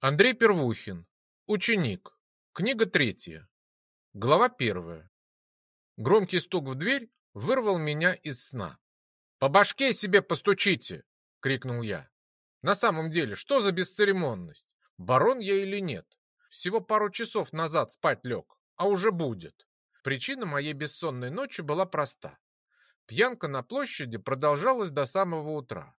Андрей Первухин. Ученик. Книга третья. Глава первая. Громкий стук в дверь вырвал меня из сна. «По башке себе постучите!» — крикнул я. «На самом деле, что за бесцеремонность? Барон я или нет? Всего пару часов назад спать лег, а уже будет». Причина моей бессонной ночи была проста. Пьянка на площади продолжалась до самого утра.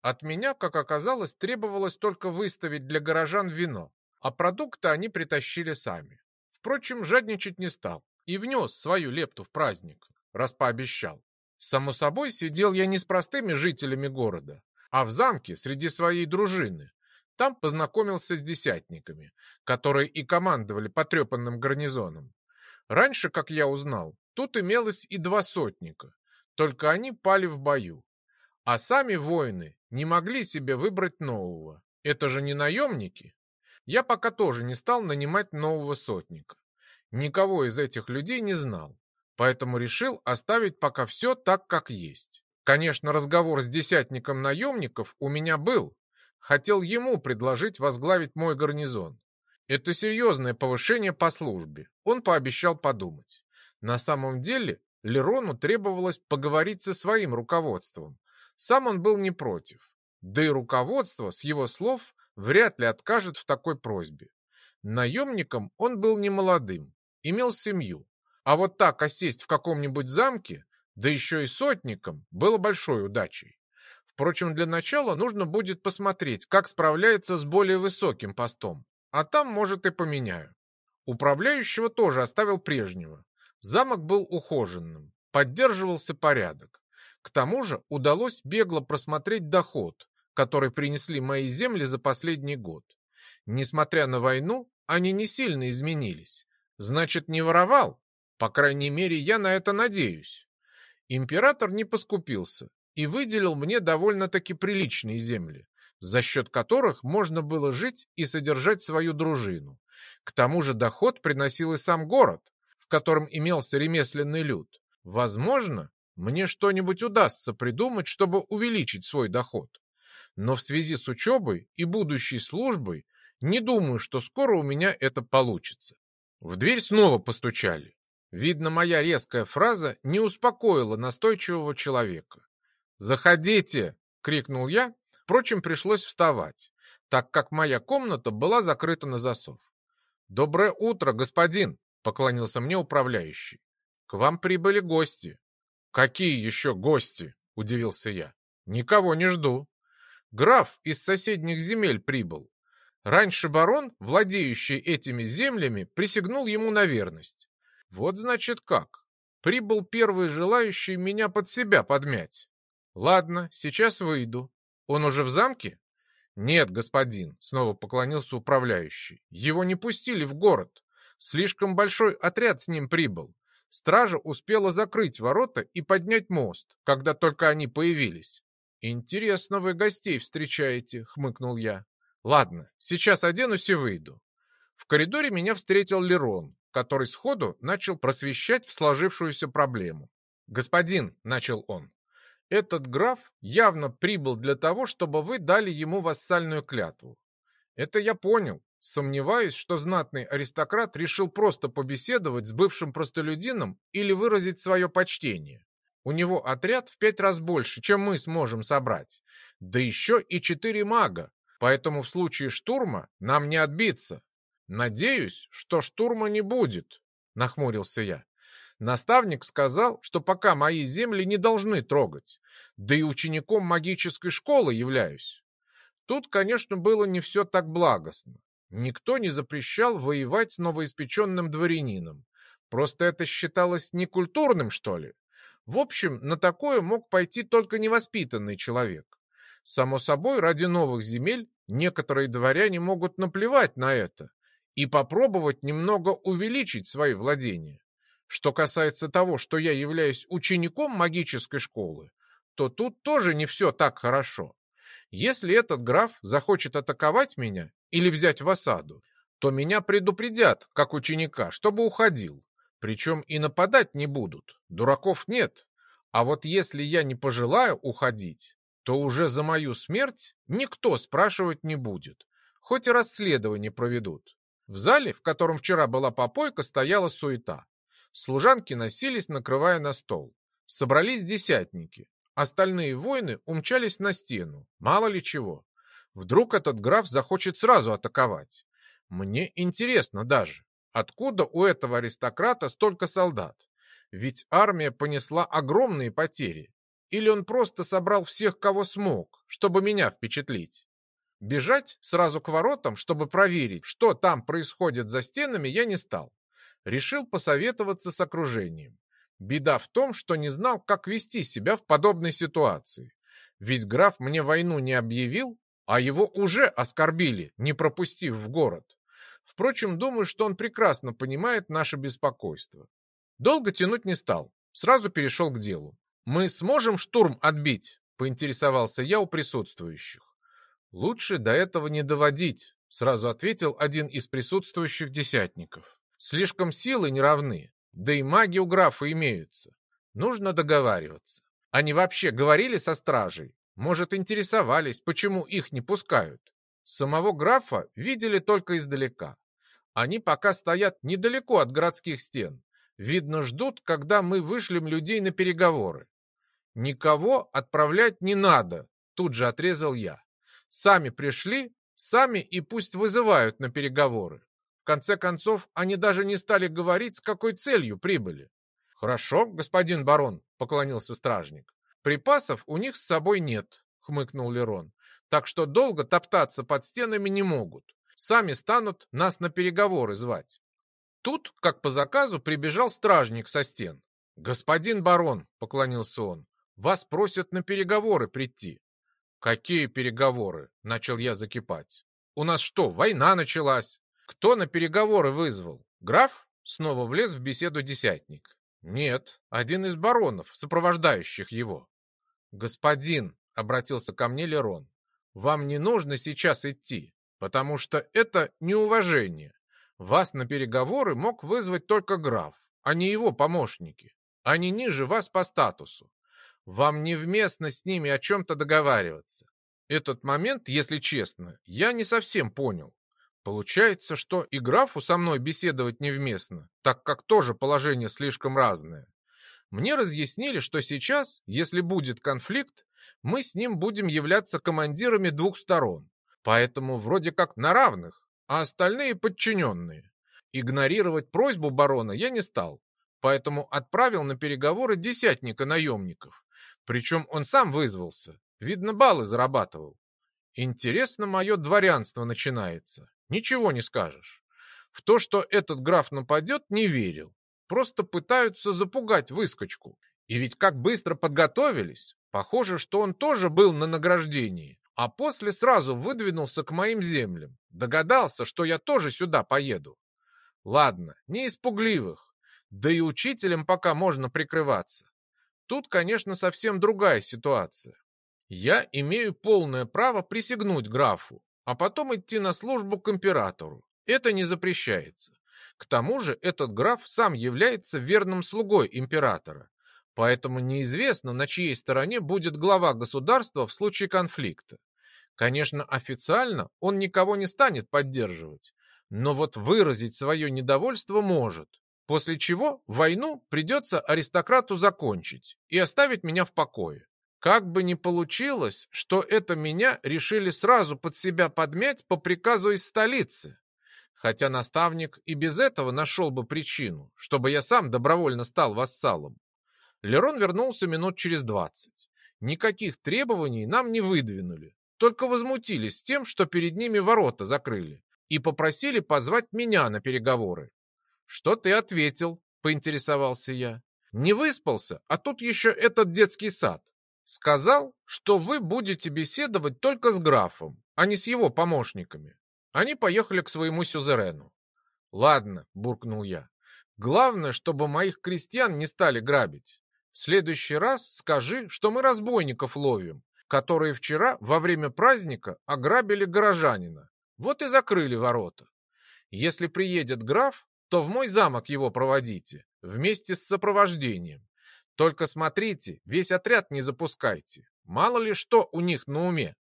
От меня, как оказалось, требовалось только выставить для горожан вино, а продукты они притащили сами. Впрочем, жадничать не стал и внес свою лепту в праздник, раз пообещал. Само собой, сидел я не с простыми жителями города, а в замке среди своей дружины. Там познакомился с десятниками, которые и командовали потрепанным гарнизоном. Раньше, как я узнал, тут имелось и два сотника, только они пали в бою. А сами воины не могли себе выбрать нового. Это же не наемники. Я пока тоже не стал нанимать нового сотника. Никого из этих людей не знал, поэтому решил оставить пока все так, как есть. Конечно, разговор с десятником наемников у меня был. Хотел ему предложить возглавить мой гарнизон. Это серьезное повышение по службе. Он пообещал подумать. На самом деле, Лерону требовалось поговорить со своим руководством, сам он был не против. Да и руководство, с его слов, вряд ли откажет в такой просьбе. Наемником он был не молодым, имел семью. А вот так осесть в каком-нибудь замке, да еще и сотником, было большой удачей. Впрочем, для начала нужно будет посмотреть, как справляется с более высоким постом. А там, может, и поменяю. Управляющего тоже оставил прежнего. Замок был ухоженным, поддерживался порядок. К тому же удалось бегло просмотреть доход, который принесли мои земли за последний год. Несмотря на войну, они не сильно изменились. Значит, не воровал? По крайней мере, я на это надеюсь. Император не поскупился и выделил мне довольно-таки приличные земли, за счет которых можно было жить и содержать свою дружину. К тому же доход приносил и сам город, в котором имелся ремесленный люд. Возможно, мне что-нибудь удастся придумать, чтобы увеличить свой доход. Но в связи с учебой и будущей службой не думаю, что скоро у меня это получится. В дверь снова постучали. Видно, моя резкая фраза не успокоила настойчивого человека. «Заходите!» — крикнул я. Впрочем, пришлось вставать, так как моя комната была закрыта на засов. «Доброе утро, господин!» — поклонился мне управляющий. «К вам прибыли гости. «Какие еще гости?» – удивился я. «Никого не жду. Граф из соседних земель прибыл. Раньше барон, владеющий этими землями, присягнул ему на верность. Вот значит как. Прибыл первый желающий меня под себя подмять. Ладно, сейчас выйду. Он уже в замке? Нет, господин, снова поклонился управляющий. Его не пустили в город. Слишком большой отряд с ним прибыл. Стража успела закрыть ворота и поднять мост, когда только они появились. «Интересно вы гостей встречаете», — хмыкнул я. «Ладно, сейчас оденусь и выйду». В коридоре меня встретил Лерон, который сходу начал просвещать в сложившуюся проблему. «Господин», — начал он, — «этот граф явно прибыл для того, чтобы вы дали ему вассальную клятву. Это я понял, Сомневаюсь, что знатный аристократ решил просто побеседовать с бывшим простолюдином или выразить свое почтение. У него отряд в пять раз больше, чем мы сможем собрать. Да еще и четыре мага, поэтому в случае штурма нам не отбиться. Надеюсь, что штурма не будет, нахмурился я. Наставник сказал, что пока мои земли не должны трогать, да и учеником магической школы являюсь. Тут, конечно, было не все так благостно. Никто не запрещал воевать с новоиспеченным дворянином. Просто это считалось некультурным, что ли? В общем, на такое мог пойти только невоспитанный человек. Само собой, ради новых земель некоторые дворяне могут наплевать на это и попробовать немного увеличить свои владения. Что касается того, что я являюсь учеником магической школы, то тут тоже не все так хорошо. Если этот граф захочет атаковать меня или взять в осаду, то меня предупредят, как ученика, чтобы уходил. Причем и нападать не будут, дураков нет. А вот если я не пожелаю уходить, то уже за мою смерть никто спрашивать не будет. хоть и расследование проведут. В зале, в котором вчера была попойка, стояла суета. Служанки носились, накрывая на стол. Собрались десятники. Остальные воины умчались на стену. Мало ли чего. Вдруг этот граф захочет сразу атаковать. Мне интересно даже, откуда у этого аристократа столько солдат? Ведь армия понесла огромные потери. Или он просто собрал всех, кого смог, чтобы меня впечатлить? Бежать сразу к воротам, чтобы проверить, что там происходит за стенами, я не стал. Решил посоветоваться с окружением. Беда в том, что не знал, как вести себя в подобной ситуации. Ведь граф мне войну не объявил, а его уже оскорбили, не пропустив в город. Впрочем, думаю, что он прекрасно понимает наше беспокойство. Долго тянуть не стал, сразу перешел к делу. «Мы сможем штурм отбить?» – поинтересовался я у присутствующих. «Лучше до этого не доводить», — сразу ответил один из присутствующих десятников. «Слишком силы не равны, да и маги у графа имеются. Нужно договариваться. Они вообще говорили со стражей? Может, интересовались, почему их не пускают? Самого графа видели только издалека. Они пока стоят недалеко от городских стен. Видно, ждут, когда мы вышлем людей на переговоры. Никого отправлять не надо, тут же отрезал я. Сами пришли, сами и пусть вызывают на переговоры. Конце концов, они даже не стали говорить, с какой целью прибыли. «Хорошо, господин барон», — поклонился стражник. «Припасов у них с собой нет», — хмыкнул Лерон. «Так что долго топтаться под стенами не могут. Сами станут нас на переговоры звать». Тут, как по заказу, прибежал стражник со стен. «Господин барон», — поклонился он, — «вас просят на переговоры прийти». «Какие переговоры?» — начал я закипать. «У нас что, война началась? Кто на переговоры вызвал? Граф?» Снова влез в беседу десятник. «Нет, один из баронов, сопровождающих его». «Господин», — обратился ко мне Лерон, — «вам не нужно сейчас идти, потому что это неуважение. Вас на переговоры мог вызвать только граф, а не его помощники. Они ниже вас по статусу. Вам невместно с ними о чем-то договариваться. Этот момент, если честно, я не совсем понял. Получается, что и графу со мной беседовать невместно, так как тоже положение слишком разное. Мне разъяснили, что сейчас, если будет конфликт, мы с ним будем являться командирами двух сторон. Поэтому вроде как на равных, а остальные подчиненные. Игнорировать просьбу барона я не стал, поэтому отправил на переговоры десятника наемников. Причем он сам вызвался. Видно, баллы зарабатывал. Интересно, мое дворянство начинается. Ничего не скажешь. В то, что этот граф нападет, не верил. Просто пытаются запугать выскочку. И ведь как быстро подготовились. Похоже, что он тоже был на награждении, а после сразу выдвинулся к моим землям. Догадался, что я тоже сюда поеду. Ладно, не испугливых. Да и учителям пока можно прикрываться. Тут, конечно, совсем другая ситуация. Я имею полное право присягнуть графу, а потом идти на службу к императору. Это не запрещается. К тому же этот граф сам является верным слугой императора, поэтому неизвестно, на чьей стороне будет глава государства в случае конфликта. Конечно, официально он никого не станет поддерживать, но вот выразить свое недовольство может, После чего войну придется аристократу закончить и оставить меня в покое. Как бы ни получилось, что это меня решили сразу под себя подмять по приказу из столицы. Хотя наставник и без этого нашел бы причину, чтобы я сам добровольно стал вассалом. Лерон вернулся минут через двадцать. Никаких требований нам не выдвинули, только возмутились тем, что перед ними ворота закрыли, и попросили позвать меня на переговоры. «Что ты ответил?» — поинтересовался я. «Не выспался, а тут еще этот детский сад. Сказал, что вы будете беседовать только с графом, а не с его помощниками. Они поехали к своему сюзерену. «Ладно», — буркнул я. «Главное, чтобы моих крестьян не стали грабить. В следующий раз скажи, что мы разбойников ловим, которые вчера во время праздника ограбили горожанина. Вот и закрыли ворота. Если приедет граф, то в мой замок его проводите, вместе с сопровождением. Только смотрите, весь отряд не запускайте. Мало ли что у них на уме.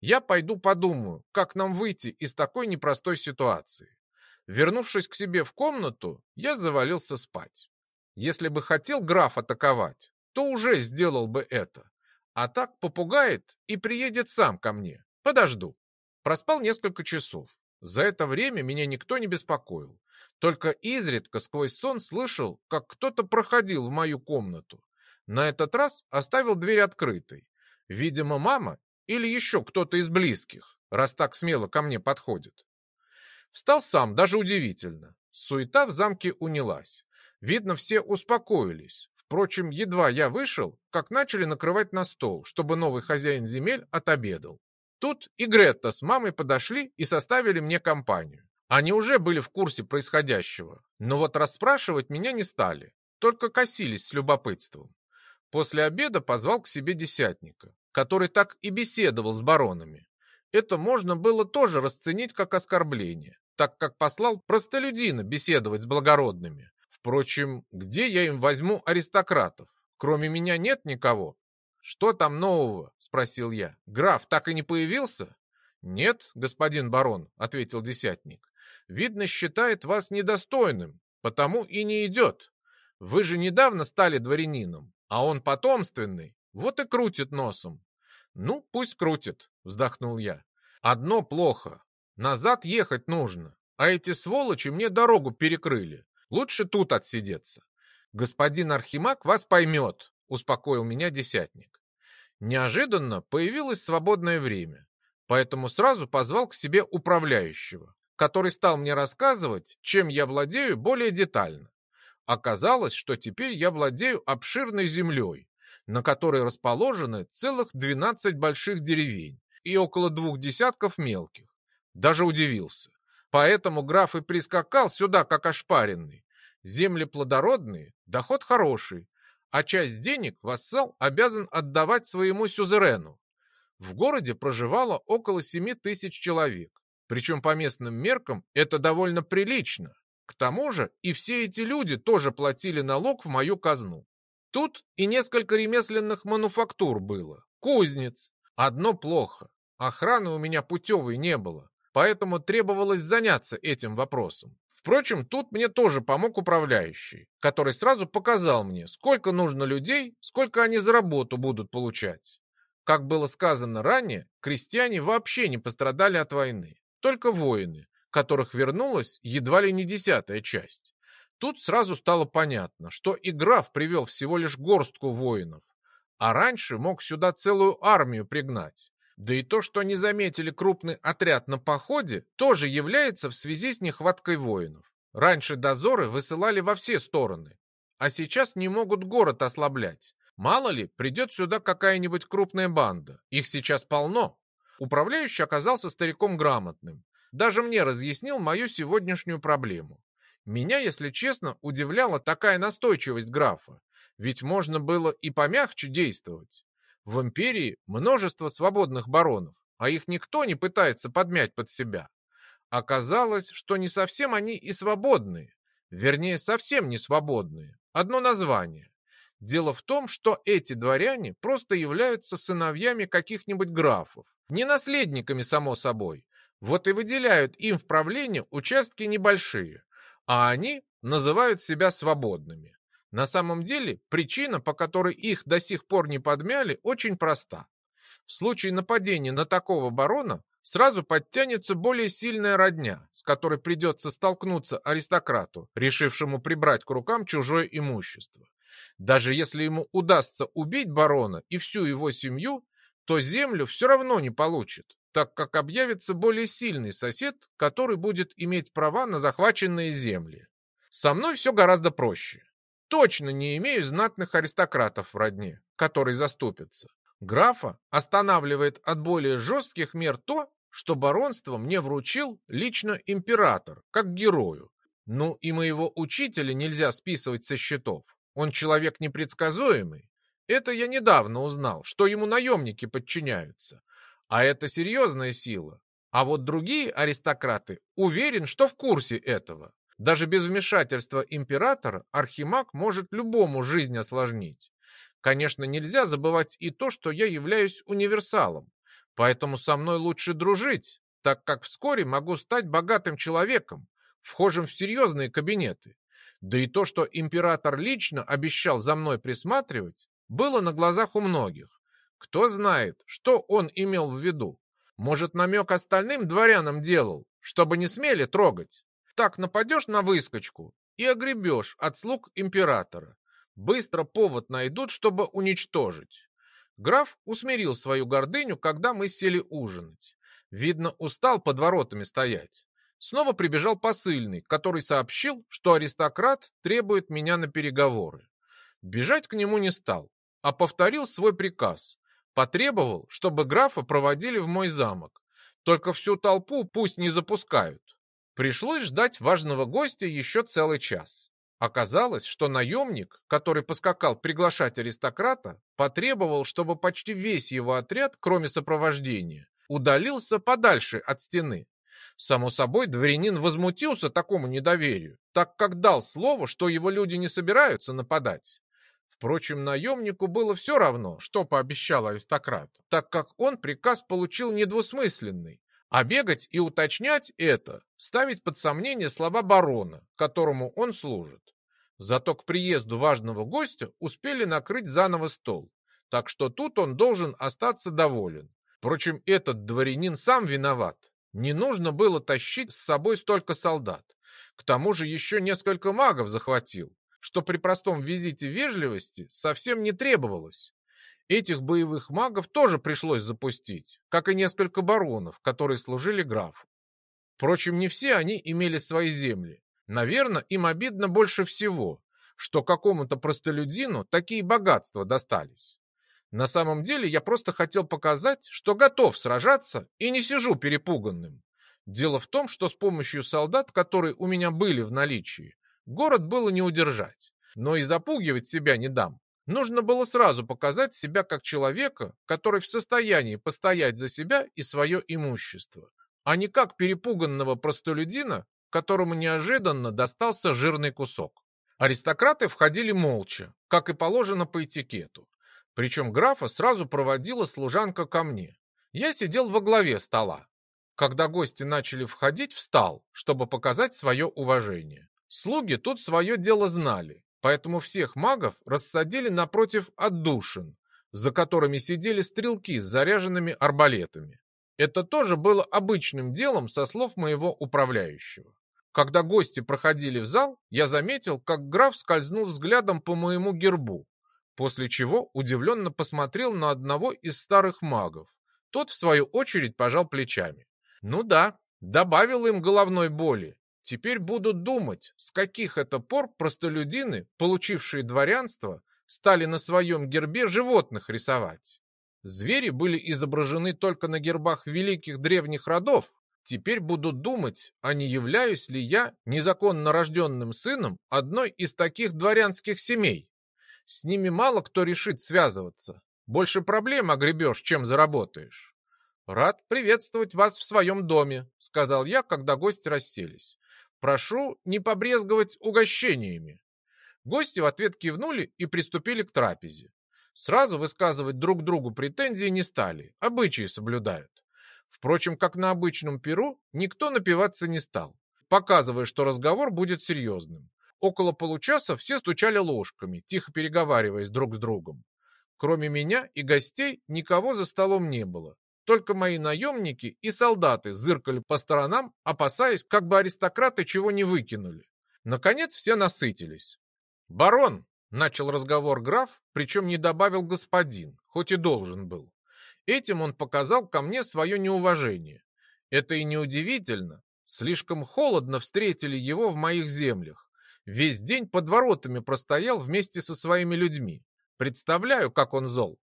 Я пойду подумаю, как нам выйти из такой непростой ситуации. Вернувшись к себе в комнату, я завалился спать. Если бы хотел граф атаковать, то уже сделал бы это. А так попугает и приедет сам ко мне. Подожду. Проспал несколько часов. За это время меня никто не беспокоил. Только изредка сквозь сон слышал, как кто-то проходил в мою комнату. На этот раз оставил дверь открытой. Видимо, мама или еще кто-то из близких, раз так смело ко мне подходит. Встал сам, даже удивительно. Суета в замке унялась. Видно, все успокоились. Впрочем, едва я вышел, как начали накрывать на стол, чтобы новый хозяин земель отобедал. Тут и Гретта с мамой подошли и составили мне компанию. Они уже были в курсе происходящего, но вот расспрашивать меня не стали, только косились с любопытством. После обеда позвал к себе десятника, который так и беседовал с баронами. Это можно было тоже расценить как оскорбление, так как послал простолюдина беседовать с благородными. Впрочем, где я им возьму аристократов? Кроме меня нет никого. «Что там нового?» — спросил я. «Граф так и не появился?» «Нет, господин барон», — ответил десятник видно, считает вас недостойным, потому и не идет. Вы же недавно стали дворянином, а он потомственный, вот и крутит носом. Ну, пусть крутит, вздохнул я. Одно плохо. Назад ехать нужно, а эти сволочи мне дорогу перекрыли. Лучше тут отсидеться. Господин Архимаг вас поймет, успокоил меня десятник. Неожиданно появилось свободное время, поэтому сразу позвал к себе управляющего который стал мне рассказывать, чем я владею более детально. Оказалось, что теперь я владею обширной землей, на которой расположены целых 12 больших деревень и около двух десятков мелких. Даже удивился. Поэтому граф и прискакал сюда, как ошпаренный. Земли плодородные, доход хороший, а часть денег вассал обязан отдавать своему сюзерену. В городе проживало около 7 тысяч человек, причем по местным меркам это довольно прилично. К тому же и все эти люди тоже платили налог в мою казну. Тут и несколько ремесленных мануфактур было, кузнец. Одно плохо. Охраны у меня путевой не было, поэтому требовалось заняться этим вопросом. Впрочем, тут мне тоже помог управляющий, который сразу показал мне, сколько нужно людей, сколько они за работу будут получать. Как было сказано ранее, крестьяне вообще не пострадали от войны. Только воины, которых вернулась едва ли не десятая часть. Тут сразу стало понятно, что и граф привел всего лишь горстку воинов, а раньше мог сюда целую армию пригнать. Да и то, что они заметили крупный отряд на походе, тоже является в связи с нехваткой воинов. Раньше дозоры высылали во все стороны, а сейчас не могут город ослаблять. Мало ли, придет сюда какая-нибудь крупная банда. Их сейчас полно. Управляющий оказался стариком грамотным. Даже мне разъяснил мою сегодняшнюю проблему. Меня, если честно, удивляла такая настойчивость графа. Ведь можно было и помягче действовать. В империи множество свободных баронов, а их никто не пытается подмять под себя. Оказалось, что не совсем они и свободные. Вернее, совсем не свободные. Одно название. Дело в том, что эти дворяне просто являются сыновьями каких-нибудь графов, не наследниками, само собой. Вот и выделяют им в правление участки небольшие, а они называют себя свободными. На самом деле, причина, по которой их до сих пор не подмяли, очень проста. В случае нападения на такого барона сразу подтянется более сильная родня, с которой придется столкнуться аристократу, решившему прибрать к рукам чужое имущество. Даже если ему удастся убить барона и всю его семью, то землю все равно не получит, так как объявится более сильный сосед, который будет иметь права на захваченные земли. Со мной все гораздо проще. Точно не имею знатных аристократов в родне, которые заступятся. Графа останавливает от более жестких мер то, что баронство мне вручил лично император, как герою. Ну и моего учителя нельзя списывать со счетов. Он человек непредсказуемый. Это я недавно узнал, что ему наемники подчиняются. А это серьезная сила. А вот другие аристократы уверен, что в курсе этого. Даже без вмешательства императора Архимаг может любому жизнь осложнить. Конечно, нельзя забывать и то, что я являюсь универсалом. Поэтому со мной лучше дружить, так как вскоре могу стать богатым человеком, вхожим в серьезные кабинеты. Да и то, что император лично обещал за мной присматривать, было на глазах у многих. Кто знает, что он имел в виду. Может, намек остальным дворянам делал, чтобы не смели трогать. Так нападешь на выскочку и огребешь от слуг императора. Быстро повод найдут, чтобы уничтожить. Граф усмирил свою гордыню, когда мы сели ужинать. Видно, устал под воротами стоять. Снова прибежал посыльный, который сообщил, что аристократ требует меня на переговоры. Бежать к нему не стал, а повторил свой приказ. Потребовал, чтобы графа проводили в мой замок. Только всю толпу пусть не запускают. Пришлось ждать важного гостя еще целый час. Оказалось, что наемник, который поскакал приглашать аристократа, потребовал, чтобы почти весь его отряд, кроме сопровождения, удалился подальше от стены. Само собой, дворянин возмутился такому недоверию, так как дал слово, что его люди не собираются нападать. Впрочем, наемнику было все равно, что пообещал аристократ, так как он приказ получил недвусмысленный, а бегать и уточнять это, ставить под сомнение слова барона, которому он служит. Зато к приезду важного гостя успели накрыть заново стол, так что тут он должен остаться доволен. Впрочем, этот дворянин сам виноват. Не нужно было тащить с собой столько солдат. К тому же еще несколько магов захватил что при простом визите вежливости совсем не требовалось. Этих боевых магов тоже пришлось запустить, как и несколько баронов, которые служили графу. Впрочем, не все они имели свои земли. Наверное, им обидно больше всего, что какому-то простолюдину такие богатства достались. На самом деле я просто хотел показать, что готов сражаться и не сижу перепуганным. Дело в том, что с помощью солдат, которые у меня были в наличии, Город было не удержать, но и запугивать себя не дам. Нужно было сразу показать себя как человека, который в состоянии постоять за себя и свое имущество, а не как перепуганного простолюдина, которому неожиданно достался жирный кусок. Аристократы входили молча, как и положено по этикету. Причем графа сразу проводила служанка ко мне. Я сидел во главе стола. Когда гости начали входить, встал, чтобы показать свое уважение. Слуги тут свое дело знали, поэтому всех магов рассадили напротив отдушин, за которыми сидели стрелки с заряженными арбалетами. Это тоже было обычным делом со слов моего управляющего. Когда гости проходили в зал, я заметил, как граф скользнул взглядом по моему гербу, после чего удивленно посмотрел на одного из старых магов. Тот, в свою очередь, пожал плечами. Ну да, добавил им головной боли, Теперь будут думать, с каких это пор простолюдины, получившие дворянство, стали на своем гербе животных рисовать. Звери были изображены только на гербах великих древних родов. Теперь будут думать, а не являюсь ли я незаконно рожденным сыном одной из таких дворянских семей. С ними мало кто решит связываться. Больше проблем огребешь, чем заработаешь. «Рад приветствовать вас в своем доме», — сказал я, когда гости расселись. Прошу не побрезговать угощениями. Гости в ответ кивнули и приступили к трапезе. Сразу высказывать друг другу претензии не стали, обычаи соблюдают. Впрочем, как на обычном перу, никто напиваться не стал, показывая, что разговор будет серьезным. Около получаса все стучали ложками, тихо переговариваясь друг с другом. Кроме меня и гостей никого за столом не было. Только мои наемники и солдаты зыркали по сторонам, опасаясь, как бы аристократы чего не выкинули. Наконец все насытились. «Барон!» — начал разговор граф, причем не добавил господин, хоть и должен был. Этим он показал ко мне свое неуважение. Это и неудивительно. Слишком холодно встретили его в моих землях. Весь день под воротами простоял вместе со своими людьми. Представляю, как он зол.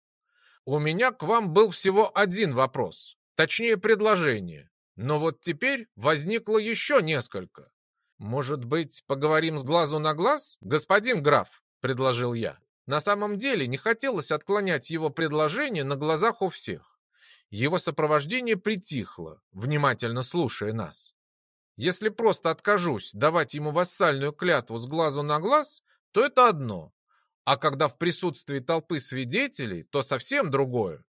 У меня к вам был всего один вопрос, точнее предложение. Но вот теперь возникло еще несколько. Может быть, поговорим с глазу на глаз, господин граф, предложил я. На самом деле не хотелось отклонять его предложение на глазах у всех. Его сопровождение притихло, внимательно слушая нас. Если просто откажусь давать ему вассальную клятву с глазу на глаз, то это одно. А когда в присутствии толпы свидетелей, то совсем другое.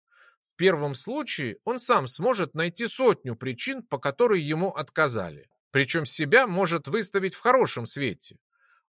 В первом случае он сам сможет найти сотню причин, по которой ему отказали. Причем себя может выставить в хорошем свете.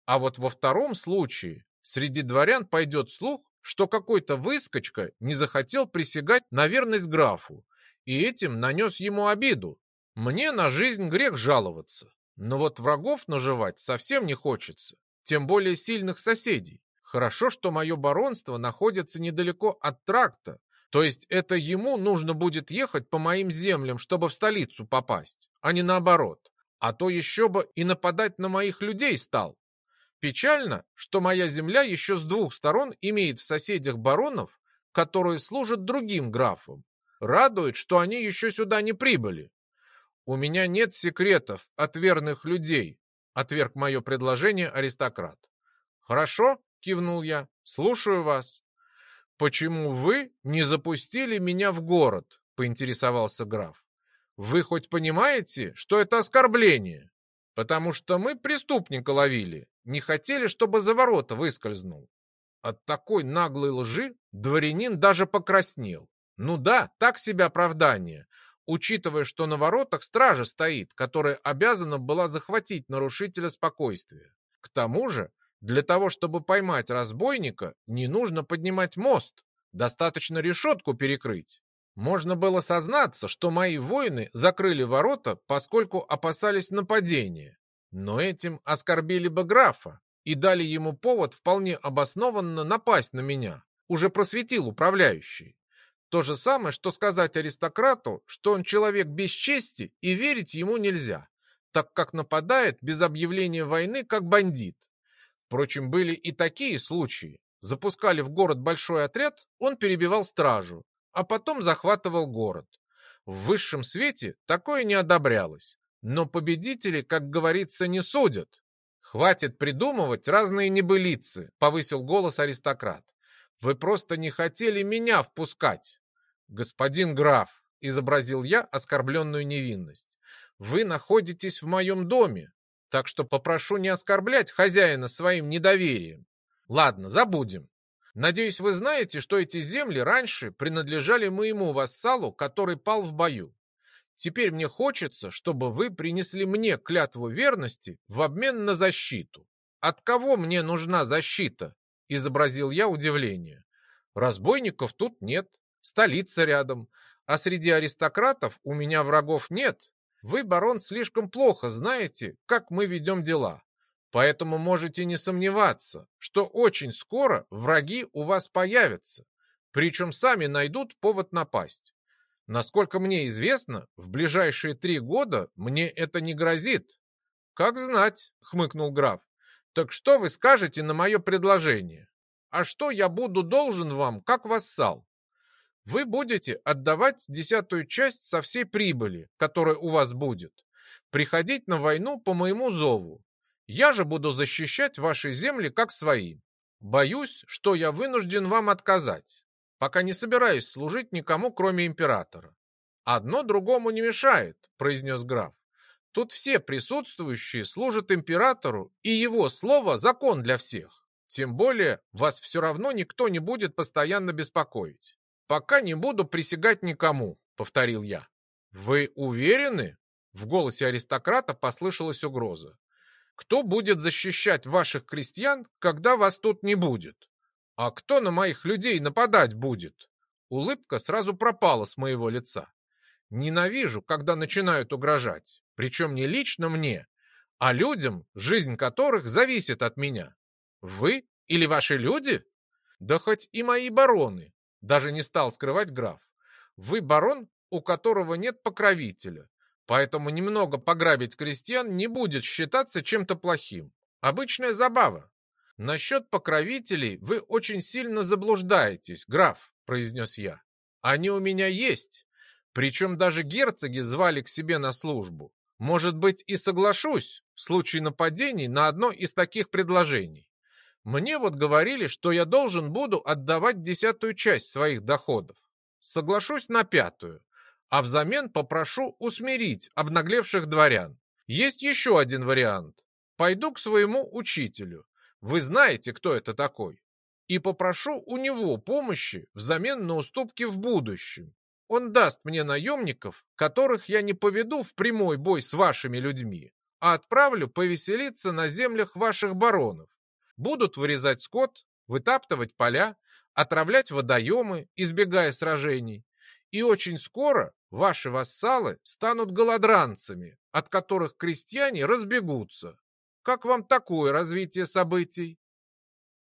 А вот во втором случае среди дворян пойдет слух, что какой-то выскочка не захотел присягать на верность графу, и этим нанес ему обиду. Мне на жизнь грех жаловаться, но вот врагов наживать совсем не хочется, тем более сильных соседей. Хорошо, что мое баронство находится недалеко от тракта, то есть это ему нужно будет ехать по моим землям, чтобы в столицу попасть, а не наоборот. А то еще бы и нападать на моих людей стал. Печально, что моя земля еще с двух сторон имеет в соседях баронов, которые служат другим графам. Радует, что они еще сюда не прибыли. У меня нет секретов от верных людей, отверг мое предложение аристократ. Хорошо, кивнул я, слушаю вас. Почему вы не запустили меня в город? Поинтересовался граф. Вы хоть понимаете, что это оскорбление? Потому что мы преступника ловили, не хотели, чтобы за ворота выскользнул. От такой наглой лжи дворянин даже покраснел. Ну да, так себе оправдание, учитывая, что на воротах стража стоит, которая обязана была захватить нарушителя спокойствия. К тому же, для того, чтобы поймать разбойника, не нужно поднимать мост, достаточно решетку перекрыть. Можно было сознаться, что мои воины закрыли ворота, поскольку опасались нападения. Но этим оскорбили бы графа и дали ему повод вполне обоснованно напасть на меня, уже просветил управляющий. То же самое, что сказать аристократу, что он человек без чести и верить ему нельзя, так как нападает без объявления войны как бандит. Впрочем, были и такие случаи. Запускали в город большой отряд, он перебивал стражу, а потом захватывал город. В высшем свете такое не одобрялось. Но победители, как говорится, не судят. Хватит придумывать разные небылицы, повысил голос аристократ. Вы просто не хотели меня впускать. Господин граф, изобразил я оскорбленную невинность. Вы находитесь в моем доме, так что попрошу не оскорблять хозяина своим недоверием. Ладно, забудем. Надеюсь, вы знаете, что эти земли раньше принадлежали моему вассалу, который пал в бою. Теперь мне хочется, чтобы вы принесли мне клятву верности в обмен на защиту. От кого мне нужна защита? Изобразил я удивление. Разбойников тут нет, столица рядом, а среди аристократов у меня врагов нет. Вы, барон, слишком плохо знаете, как мы ведем дела. Поэтому можете не сомневаться, что очень скоро враги у вас появятся, причем сами найдут повод напасть. Насколько мне известно, в ближайшие три года мне это не грозит. Как знать, хмыкнул граф. Так что вы скажете на мое предложение? А что я буду должен вам, как вассал? Вы будете отдавать десятую часть со всей прибыли, которая у вас будет. Приходить на войну по моему зову. Я же буду защищать ваши земли как свои. Боюсь, что я вынужден вам отказать пока не собираюсь служить никому, кроме императора. Одно другому не мешает, произнес граф. Тут все присутствующие служат императору, и его слово закон для всех. Тем более вас все равно никто не будет постоянно беспокоить. Пока не буду присягать никому, повторил я. Вы уверены? В голосе аристократа послышалась угроза. Кто будет защищать ваших крестьян, когда вас тут не будет? «А кто на моих людей нападать будет?» Улыбка сразу пропала с моего лица. Ненавижу, когда начинают угрожать. Причем не лично мне, а людям, жизнь которых зависит от меня. Вы или ваши люди? Да хоть и мои бароны. Даже не стал скрывать граф. Вы барон, у которого нет покровителя. Поэтому немного пограбить крестьян не будет считаться чем-то плохим. Обычная забава. «Насчет покровителей вы очень сильно заблуждаетесь, граф», — произнес я. «Они у меня есть. Причем даже герцоги звали к себе на службу. Может быть, и соглашусь в случае нападений на одно из таких предложений. Мне вот говорили, что я должен буду отдавать десятую часть своих доходов. Соглашусь на пятую, а взамен попрошу усмирить обнаглевших дворян. Есть еще один вариант. Пойду к своему учителю вы знаете, кто это такой. И попрошу у него помощи взамен на уступки в будущем. Он даст мне наемников, которых я не поведу в прямой бой с вашими людьми, а отправлю повеселиться на землях ваших баронов. Будут вырезать скот, вытаптывать поля, отравлять водоемы, избегая сражений. И очень скоро ваши вассалы станут голодранцами, от которых крестьяне разбегутся. Как вам такое развитие событий?